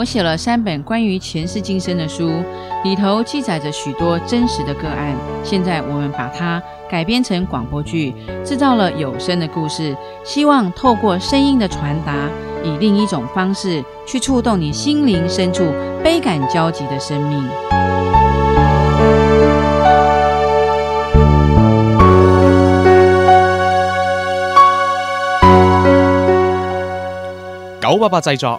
我写了三本关于前世今生的书，里头记载着许多真实的个案。现在我们把它改编成广播剧，制造了有声的故事，希望透过声音的传达，以另一种方式去触动你心灵深处悲感交集的生命。九八八製作。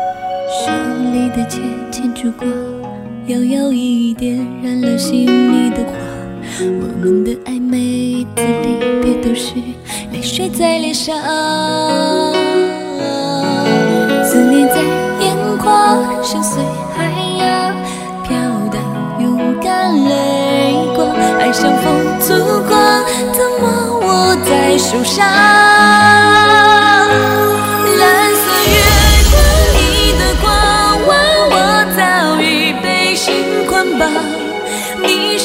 手里的剑牵烛光，摇摇一点燃了心里的花。我们的爱，每次离别都是泪水在脸上，思念在眼眶，深邃海洋，飘荡勇敢泪光，爱像风烛光，怎么握在手上？